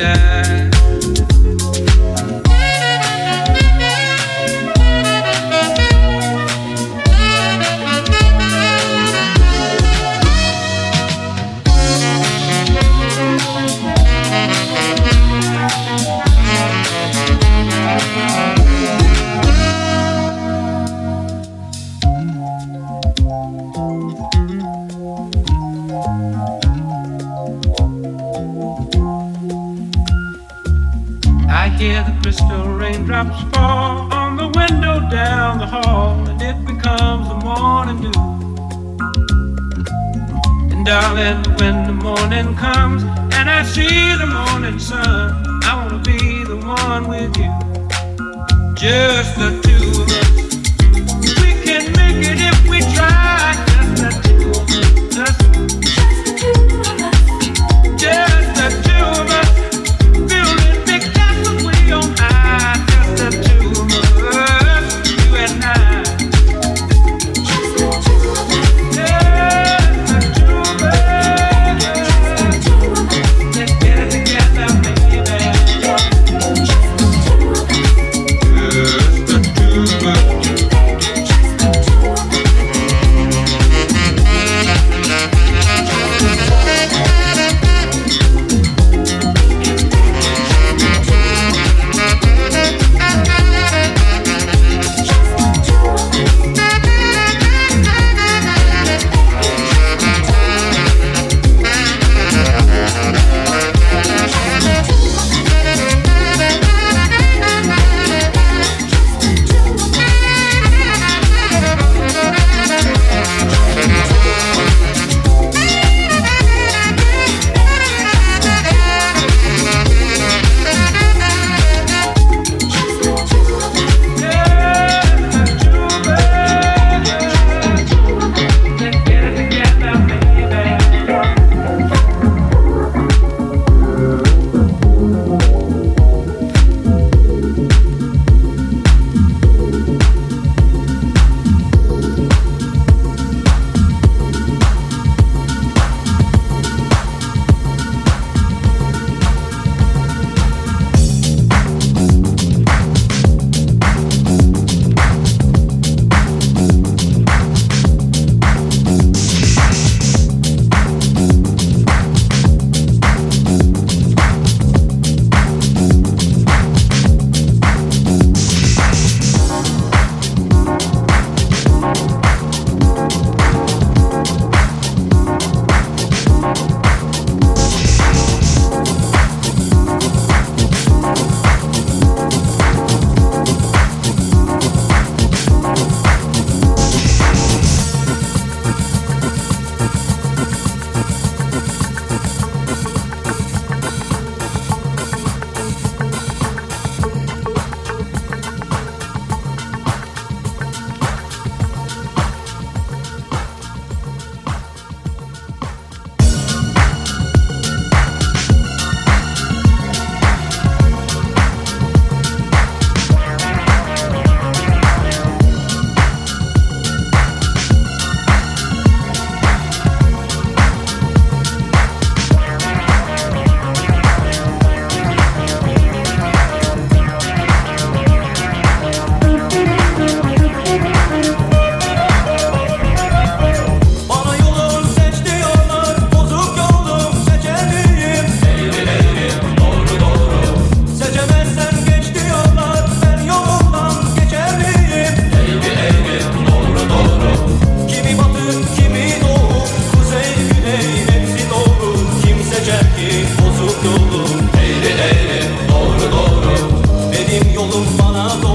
Us. Raindrops fall on the window down the hall, and it becomes the morning dew. And darling, when the morning comes and I see the morning sun, I wanna be the one with you. Just the two of us. We can make it if we try. Just the two of us. yolun bana doğru